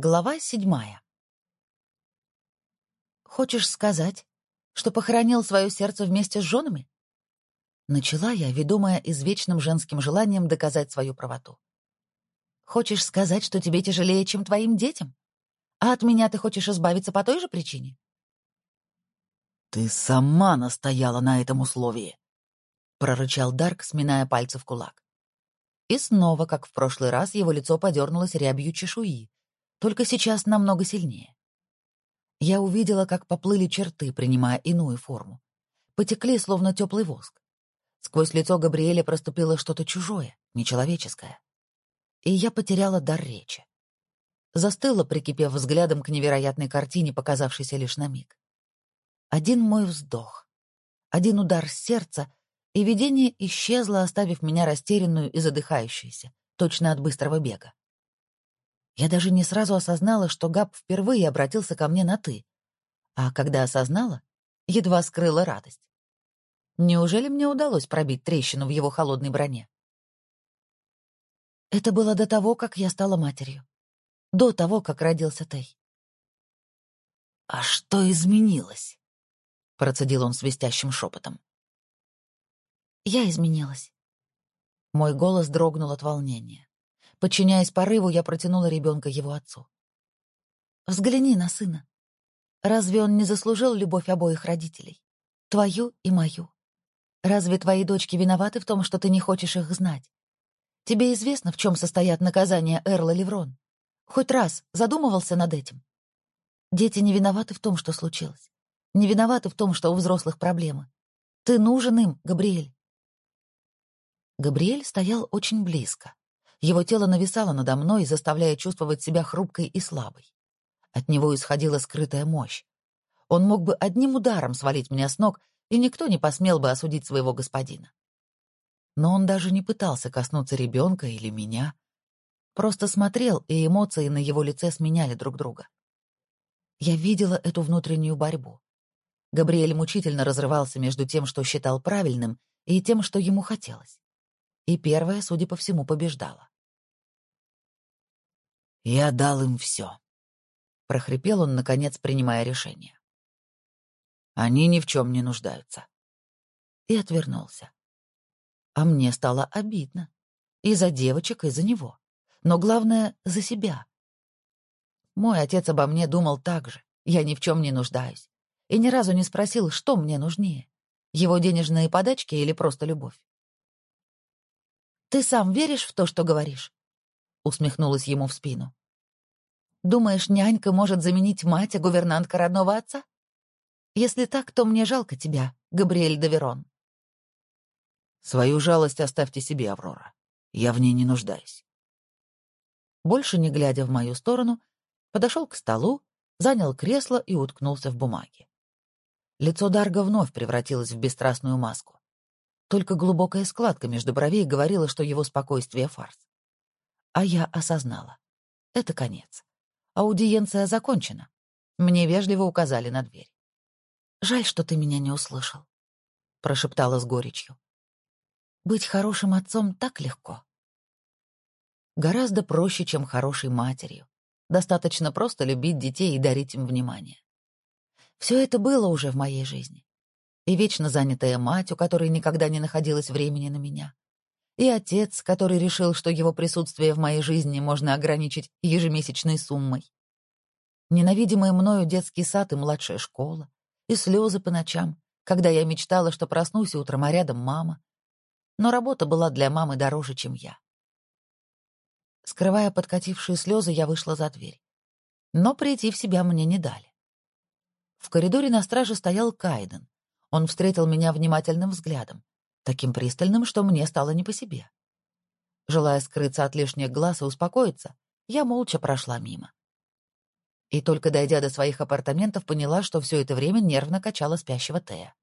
Глава седьмая. «Хочешь сказать, что похоронил свое сердце вместе с женами?» Начала я, ведомая извечным женским желанием доказать свою правоту. «Хочешь сказать, что тебе тяжелее, чем твоим детям? А от меня ты хочешь избавиться по той же причине?» «Ты сама настояла на этом условии», — прорычал Дарк, сминая пальцы в кулак. И снова, как в прошлый раз, его лицо подернулось рябью чешуи, только сейчас намного сильнее. Я увидела, как поплыли черты, принимая иную форму. Потекли, словно теплый воск. Сквозь лицо Габриэля проступило что-то чужое, нечеловеческое. И я потеряла дар речи. Застыла, прикипев взглядом к невероятной картине, показавшейся лишь на миг. Один мой вздох, один удар сердца, и видение исчезло, оставив меня растерянную и задыхающуюся, точно от быстрого бега. Я даже не сразу осознала, что Габ впервые обратился ко мне на «ты». А когда осознала, едва скрыла радость. Неужели мне удалось пробить трещину в его холодной броне? Это было до того, как я стала матерью. До того, как родился Тей. «А что изменилось?» — процедил он свистящим шепотом. «Я изменилась». Мой голос дрогнул от волнения. Подчиняясь порыву, я протянула ребенка его отцу. «Взгляни на сына. Разве он не заслужил любовь обоих родителей? Твою и мою. Разве твои дочки виноваты в том, что ты не хочешь их знать? Тебе известно, в чем состоят наказания Эрла Леврон? Хоть раз задумывался над этим? Дети не виноваты в том, что случилось. Не виноваты в том, что у взрослых проблемы. Ты нужен им, Габриэль. Габриэль стоял очень близко. Его тело нависало надо мной, заставляя чувствовать себя хрупкой и слабой. От него исходила скрытая мощь. Он мог бы одним ударом свалить меня с ног, и никто не посмел бы осудить своего господина. Но он даже не пытался коснуться ребенка или меня. Просто смотрел, и эмоции на его лице сменяли друг друга. Я видела эту внутреннюю борьбу. Габриэль мучительно разрывался между тем, что считал правильным, и тем, что ему хотелось. И первое, судя по всему, побеждало. «Я дал им все», — прохрипел он, наконец, принимая решение. «Они ни в чем не нуждаются». И отвернулся. А мне стало обидно. И за девочек, и за него. Но главное — за себя. Мой отец обо мне думал так же. Я ни в чем не нуждаюсь. И ни разу не спросил, что мне нужнее. Его денежные подачки или просто любовь. «Ты сам веришь в то, что говоришь?» — усмехнулась ему в спину. Думаешь, нянька может заменить мать, а гувернантка родного отца? Если так, то мне жалко тебя, Габриэль Доверон. Свою жалость оставьте себе, Аврора. Я в ней не нуждаюсь. Больше не глядя в мою сторону, подошел к столу, занял кресло и уткнулся в бумаги. Лицо Дарга вновь превратилось в бесстрастную маску. Только глубокая складка между бровей говорила, что его спокойствие — фарс. А я осознала. Это конец. Аудиенция закончена. Мне вежливо указали на дверь. «Жаль, что ты меня не услышал», — прошептала с горечью. «Быть хорошим отцом так легко. Гораздо проще, чем хорошей матерью. Достаточно просто любить детей и дарить им внимание. Все это было уже в моей жизни. И вечно занятая мать, у которой никогда не находилось времени на меня. И отец, который решил, что его присутствие в моей жизни можно ограничить ежемесячной суммой. Ненавидимый мною детский сад и младшая школа. И слезы по ночам, когда я мечтала, что проснусь утром, а рядом мама. Но работа была для мамы дороже, чем я. Скрывая подкатившие слезы, я вышла за дверь. Но прийти в себя мне не дали. В коридоре на страже стоял Кайден. Он встретил меня внимательным взглядом таким пристальным, что мне стало не по себе. Желая скрыться от лишних глаз и успокоиться, я молча прошла мимо. И только дойдя до своих апартаментов, поняла, что все это время нервно качала спящего Тея.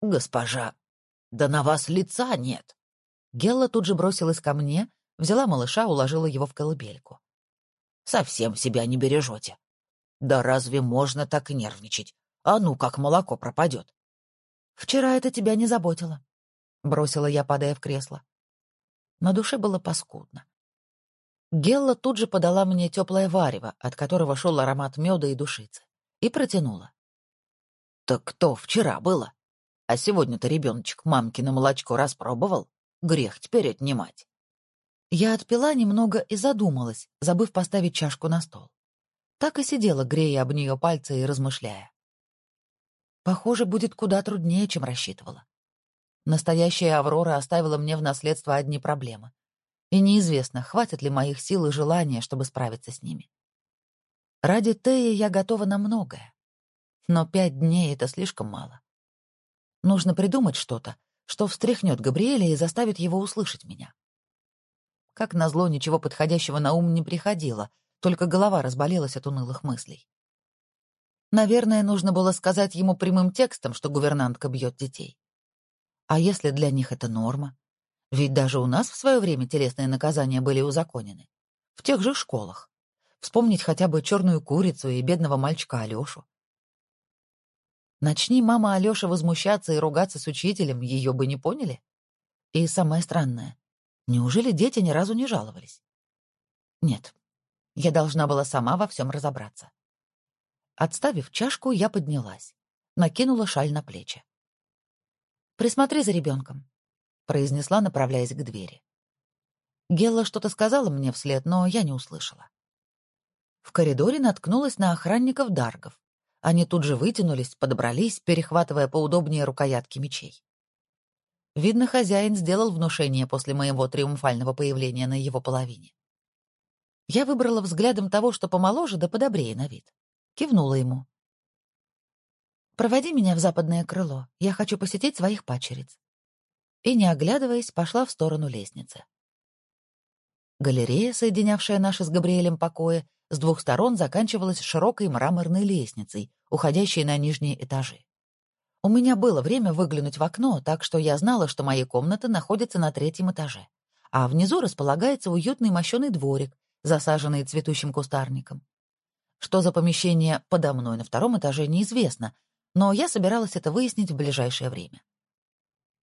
«Госпожа, да на вас лица нет!» Гелла тут же бросилась ко мне, взяла малыша, уложила его в колыбельку. «Совсем себя не бережете. Да разве можно так нервничать? А ну, как молоко пропадет!» «Вчера это тебя не заботило», — бросила я, падая в кресло. На душе было паскудно. Гелла тут же подала мне теплое варево, от которого шел аромат меда и душицы, и протянула. «Так кто вчера было? А сегодня-то ребеночек мамкино молочко распробовал? Грех теперь отнимать». Я отпила немного и задумалась, забыв поставить чашку на стол. Так и сидела, грея об нее пальцы и размышляя. Похоже, будет куда труднее, чем рассчитывала. Настоящая Аврора оставила мне в наследство одни проблемы. И неизвестно, хватит ли моих сил и желания, чтобы справиться с ними. Ради Теи я готова на многое. Но пять дней — это слишком мало. Нужно придумать что-то, что встряхнет Габриэля и заставит его услышать меня. Как назло, ничего подходящего на ум не приходило, только голова разболелась от унылых мыслей. Наверное, нужно было сказать ему прямым текстом, что гувернантка бьет детей. А если для них это норма? Ведь даже у нас в свое время телесные наказания были узаконены. В тех же школах. Вспомнить хотя бы черную курицу и бедного мальчика Алешу. Начни мама Алёша возмущаться и ругаться с учителем, ее бы не поняли. И самое странное, Неужели дети ни разу не жаловались? Нет, я должна была сама во всем разобраться. Отставив чашку, я поднялась, накинула шаль на плечи. «Присмотри за ребенком», — произнесла, направляясь к двери. Гелла что-то сказала мне вслед, но я не услышала. В коридоре наткнулась на охранников Даргов. Они тут же вытянулись, подобрались, перехватывая поудобнее рукоятки мечей. Видно, хозяин сделал внушение после моего триумфального появления на его половине. Я выбрала взглядом того, что помоложе да подобрее на вид. Кивнула ему. «Проводи меня в западное крыло. Я хочу посетить своих пачериц». И, не оглядываясь, пошла в сторону лестницы. Галерея, соединявшая наши с Габриэлем покои, с двух сторон заканчивалась широкой мраморной лестницей, уходящей на нижние этажи. У меня было время выглянуть в окно, так что я знала, что мои комнаты находятся на третьем этаже, а внизу располагается уютный мощеный дворик, засаженный цветущим кустарником. Что за помещение подо мной на втором этаже, неизвестно, но я собиралась это выяснить в ближайшее время.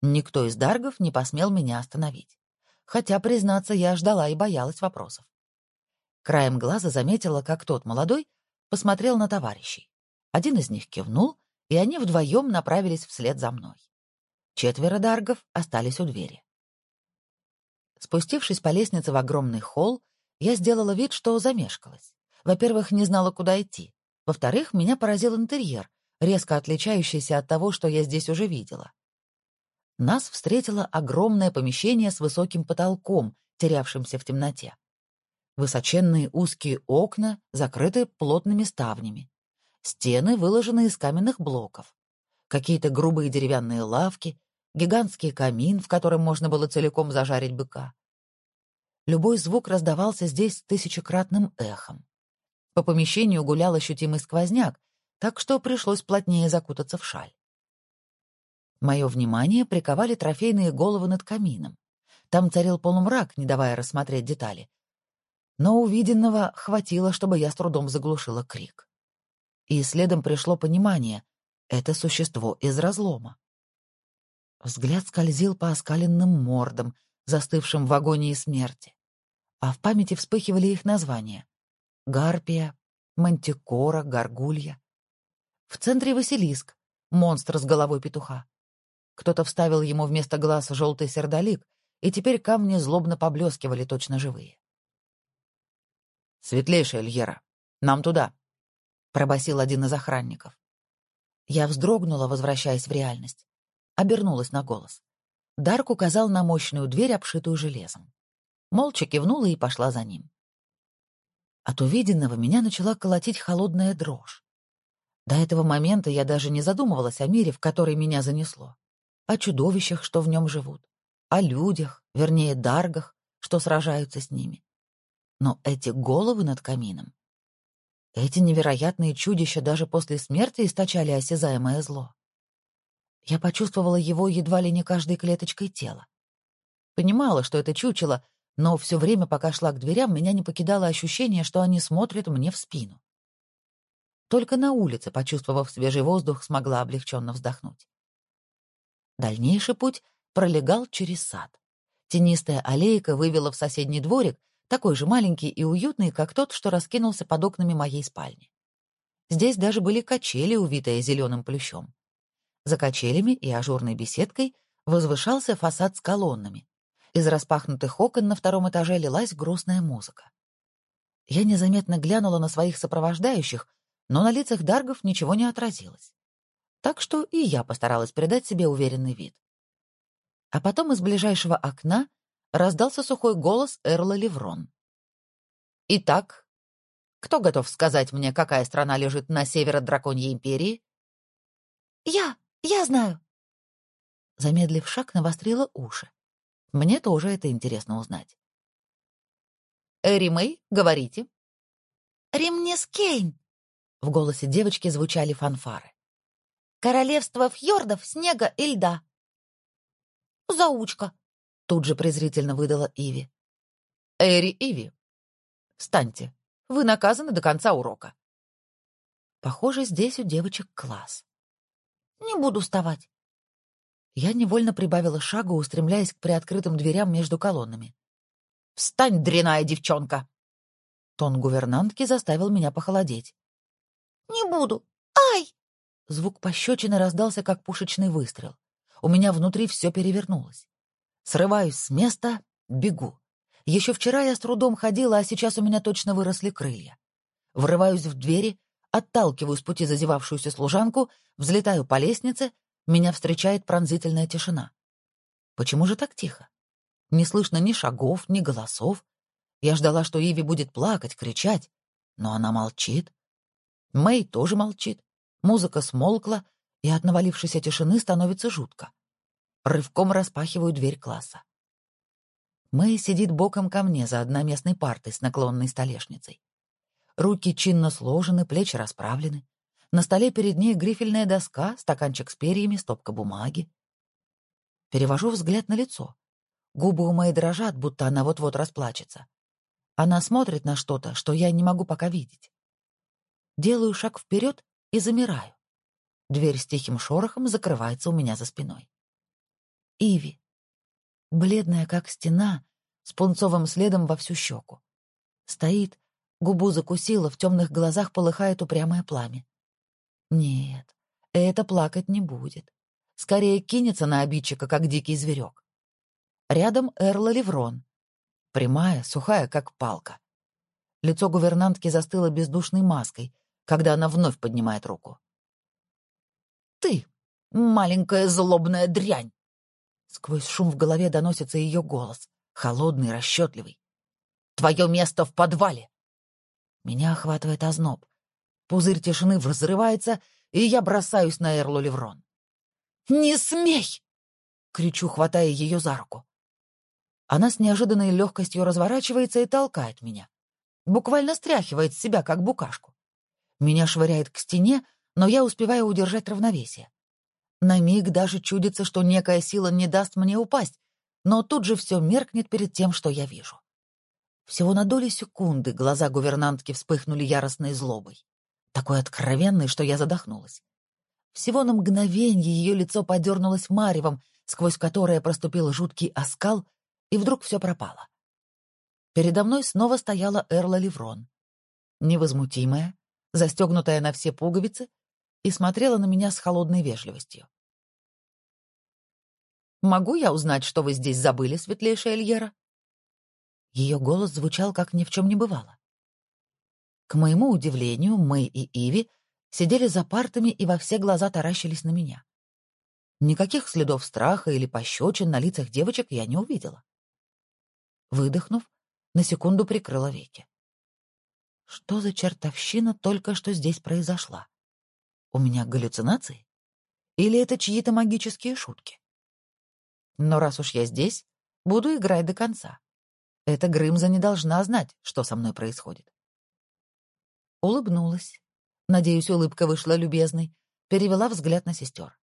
Никто из даргов не посмел меня остановить. Хотя, признаться, я ждала и боялась вопросов. Краем глаза заметила, как тот молодой посмотрел на товарищей. Один из них кивнул, и они вдвоем направились вслед за мной. Четверо даргов остались у двери. Спустившись по лестнице в огромный холл, я сделала вид, что замешкалась. Во-первых, не знала, куда идти. Во-вторых, меня поразил интерьер, резко отличающийся от того, что я здесь уже видела. Нас встретило огромное помещение с высоким потолком, терявшимся в темноте. Высоченные узкие окна закрыты плотными ставнями. Стены выложены из каменных блоков. Какие-то грубые деревянные лавки, гигантский камин, в котором можно было целиком зажарить быка. Любой звук раздавался здесь тысячекратным эхом. По помещению гулял ощутимый сквозняк, так что пришлось плотнее закутаться в шаль. Мое внимание приковали трофейные головы над камином. Там царил полумрак, не давая рассмотреть детали. Но увиденного хватило, чтобы я с трудом заглушила крик и следом пришло понимание — это существо из разлома. Взгляд скользил по оскаленным мордам, застывшим в агонии смерти, а в памяти вспыхивали их названия — Гарпия, Мантикора, Гаргулья. В центре Василиск, монстр с головой петуха. Кто-то вставил ему вместо глаз желтый сердолик, и теперь камни злобно поблескивали точно живые. «Светлейшая Льера, нам туда!» пробасил один из охранников. Я вздрогнула, возвращаясь в реальность. Обернулась на голос. Дарк указал на мощную дверь, обшитую железом. Молча кивнула и пошла за ним. От увиденного меня начала колотить холодная дрожь. До этого момента я даже не задумывалась о мире, в который меня занесло, о чудовищах, что в нем живут, о людях, вернее, даргах, что сражаются с ними. Но эти головы над камином эти невероятные чудища даже после смерти источали осязаемое зло. Я почувствовала его едва ли не каждой клеточкой тела. Понимала, что это чучело, но все время, пока шла к дверям, меня не покидало ощущение, что они смотрят мне в спину. Только на улице, почувствовав свежий воздух, смогла облегченно вздохнуть. Дальнейший путь пролегал через сад. Тенистая аллейка вывела в соседний дворик, такой же маленький и уютный, как тот, что раскинулся под окнами моей спальни. Здесь даже были качели, увитые зеленым плющом. За качелями и ажурной беседкой возвышался фасад с колоннами. Из распахнутых окон на втором этаже лилась грустная музыка. Я незаметно глянула на своих сопровождающих, но на лицах даргов ничего не отразилось. Так что и я постаралась придать себе уверенный вид. А потом из ближайшего окна раздался сухой голос Эрла Леврон. «Итак, кто готов сказать мне, какая страна лежит на север от Драконьей империи?» «Я! Я знаю!» Замедлив шаг, навострила уши. Мне тоже это интересно узнать. «Эри Мэй, говорите». «Римнискейн!» В голосе девочки звучали фанфары. «Королевство фьордов, снега и льда». «Заучка!» Тут же презрительно выдала Иви. «Эри Иви, встаньте. Вы наказаны до конца урока». Похоже, здесь у девочек класс. «Не буду вставать». Я невольно прибавила шагу, устремляясь к приоткрытым дверям между колоннами. «Встань, дряная девчонка!» Тон гувернантки заставил меня похолодеть. «Не буду! Ай!» Звук пощечины раздался, как пушечный выстрел. У меня внутри все перевернулось. Срываюсь с места, бегу. Еще вчера я с трудом ходила, а сейчас у меня точно выросли крылья. Врываюсь в двери, отталкиваю с пути зазевавшуюся служанку, взлетаю по лестнице, меня встречает пронзительная тишина. Почему же так тихо? Не слышно ни шагов, ни голосов. Я ждала, что Иви будет плакать, кричать, но она молчит. Мэй тоже молчит. Музыка смолкла, и от навалившейся тишины становится жутко. Рывком распахиваю дверь класса. Мэй сидит боком ко мне за одноместной партой с наклонной столешницей. Руки чинно сложены, плечи расправлены. На столе перед ней грифельная доска, стаканчик с перьями, стопка бумаги. Перевожу взгляд на лицо. Губы у Мэй дрожат, будто она вот-вот расплачется. Она смотрит на что-то, что я не могу пока видеть. Делаю шаг вперед и замираю. Дверь с тихим шорохом закрывается у меня за спиной. Иви. Бледная, как стена, с пунцовым следом во всю щеку. Стоит, губу закусила, в темных глазах полыхает упрямое пламя. Нет, это плакать не будет. Скорее кинется на обидчика, как дикий зверек. Рядом Эрла Леврон. Прямая, сухая, как палка. Лицо гувернантки застыло бездушной маской, когда она вновь поднимает руку. «Ты, маленькая злобная дрянь!» Сквозь шум в голове доносится ее голос, холодный, расчетливый. «Твое место в подвале!» Меня охватывает озноб. Пузырь тишины взрывается, и я бросаюсь на Эрлу Леврон. «Не смей!» — кричу, хватая ее за руку. Она с неожиданной легкостью разворачивается и толкает меня. Буквально стряхивает с себя, как букашку. Меня швыряет к стене, но я успеваю удержать равновесие. На миг даже чудится, что некая сила не даст мне упасть, но тут же все меркнет перед тем, что я вижу. Всего на долю секунды глаза гувернантки вспыхнули яростной злобой, такой откровенной, что я задохнулась. Всего на мгновенье ее лицо подернулось маревом, сквозь которое проступил жуткий оскал, и вдруг все пропало. Передо мной снова стояла Эрла Леврон. Невозмутимая, застегнутая на все пуговицы, и смотрела на меня с холодной вежливостью. «Могу я узнать, что вы здесь забыли, светлейшая Эльера?» Ее голос звучал, как ни в чем не бывало. К моему удивлению, Мэй и Иви сидели за партами и во все глаза таращились на меня. Никаких следов страха или пощечин на лицах девочек я не увидела. Выдохнув, на секунду прикрыла веки. Что за чертовщина только что здесь произошла? У меня галлюцинации? Или это чьи-то магические шутки? Но раз уж я здесь, буду играть до конца. Эта Грымза не должна знать, что со мной происходит. Улыбнулась. Надеюсь, улыбка вышла любезной. Перевела взгляд на сестер.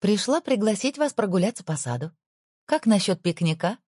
Пришла пригласить вас прогуляться по саду. Как насчет пикника?